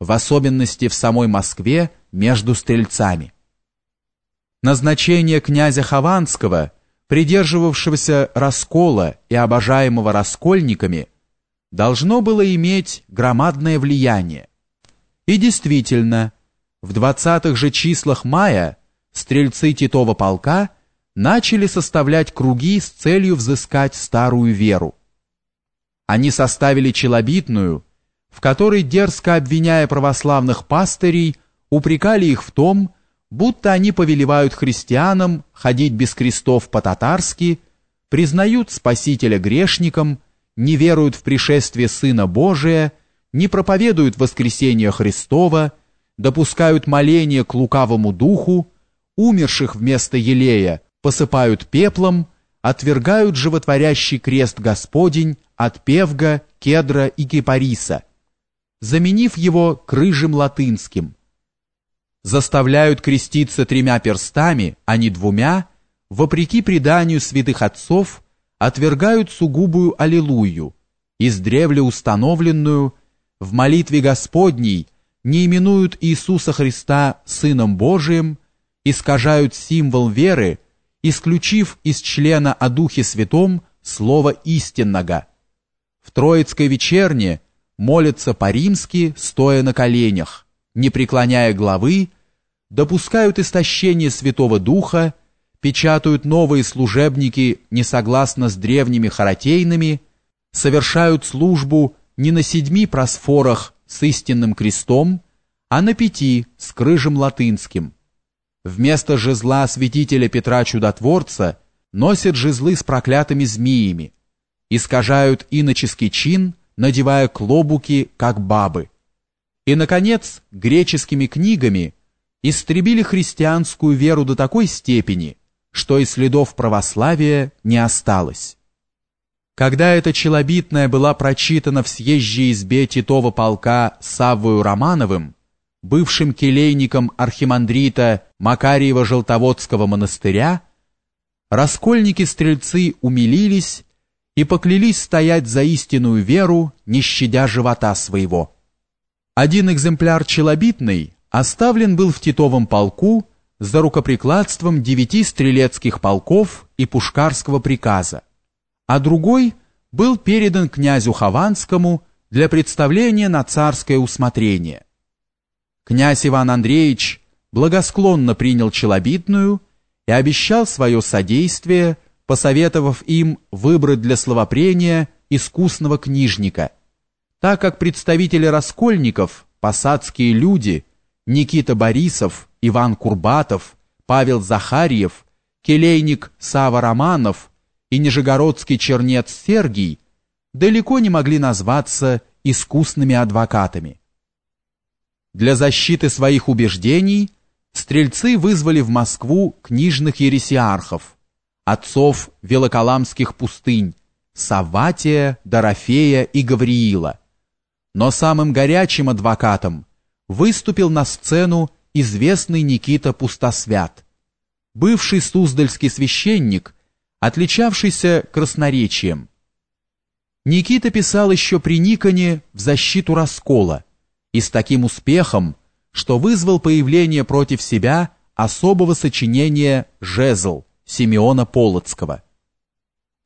в особенности в самой Москве между стрельцами. Назначение князя Хованского, придерживавшегося раскола и обожаемого раскольниками, должно было иметь громадное влияние. И действительно, в 20-х же числах мая стрельцы Титова полка начали составлять круги с целью взыскать старую веру. Они составили челобитную, в которой, дерзко обвиняя православных пастырей, упрекали их в том, будто они повелевают христианам ходить без крестов по-татарски, признают Спасителя грешником, не веруют в пришествие Сына Божия, не проповедуют воскресение Христова, допускают моление к лукавому духу, умерших вместо елея посыпают пеплом, отвергают животворящий крест Господень от певга, кедра и кипариса – заменив его крыжем латынским. Заставляют креститься тремя перстами, а не двумя, вопреки преданию святых отцов, отвергают сугубую аллилуйю, издревле установленную, в молитве Господней не именуют Иисуса Христа Сыном Божиим, искажают символ веры, исключив из члена о Духе Святом слово истинного. В Троицкой вечерне – молятся по-римски, стоя на коленях, не преклоняя головы, допускают истощение Святого Духа, печатают новые служебники не согласно с древними харатейными, совершают службу не на седьми просфорах с истинным крестом, а на пяти с крыжем латынским. Вместо жезла святителя Петра Чудотворца носят жезлы с проклятыми змеями, искажают иноческий чин – надевая клобуки, как бабы. И, наконец, греческими книгами истребили христианскую веру до такой степени, что и следов православия не осталось. Когда эта челобитная была прочитана в съезжей избе Титова полка Саввою Романовым, бывшим келейником архимандрита Макариева-Желтоводского монастыря, раскольники-стрельцы умилились и поклялись стоять за истинную веру, не щадя живота своего. Один экземпляр челобитный оставлен был в Титовом полку за рукоприкладством девяти стрелецких полков и пушкарского приказа, а другой был передан князю Хованскому для представления на царское усмотрение. Князь Иван Андреевич благосклонно принял челобитную и обещал свое содействие – посоветовав им выбрать для словопрения искусного книжника, так как представители раскольников, посадские люди, Никита Борисов, Иван Курбатов, Павел Захарьев, келейник Сава Романов и нижегородский чернец Сергий далеко не могли назваться искусными адвокатами. Для защиты своих убеждений стрельцы вызвали в Москву книжных ересиархов, отцов Велоколамских пустынь, Саватия, Дорофея и Гавриила. Но самым горячим адвокатом выступил на сцену известный Никита Пустосвят, бывший суздальский священник, отличавшийся красноречием. Никита писал еще при Никоне в защиту раскола и с таким успехом, что вызвал появление против себя особого сочинения «Жезл», Симеона Полоцкого.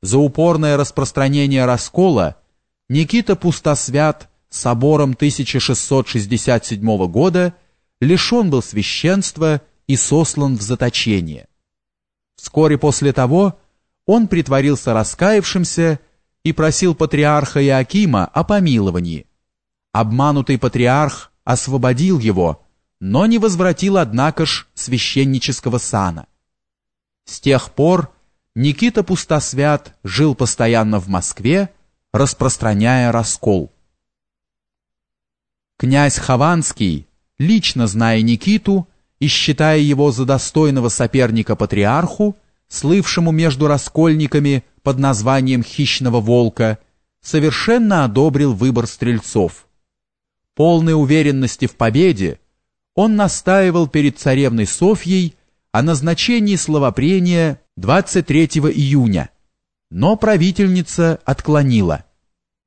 За упорное распространение раскола Никита Пустосвят собором 1667 года лишен был священства и сослан в заточение. Вскоре после того он притворился раскаявшимся и просил патриарха Иакима о помиловании. Обманутый патриарх освободил его, но не возвратил, однако ж, священнического сана. С тех пор Никита Пустосвят жил постоянно в Москве, распространяя раскол. Князь Хованский, лично зная Никиту и считая его за достойного соперника патриарху, слывшему между раскольниками под названием «Хищного волка», совершенно одобрил выбор стрельцов. Полной уверенности в победе он настаивал перед царевной Софьей о назначении словопрения 23 июня, но правительница отклонила.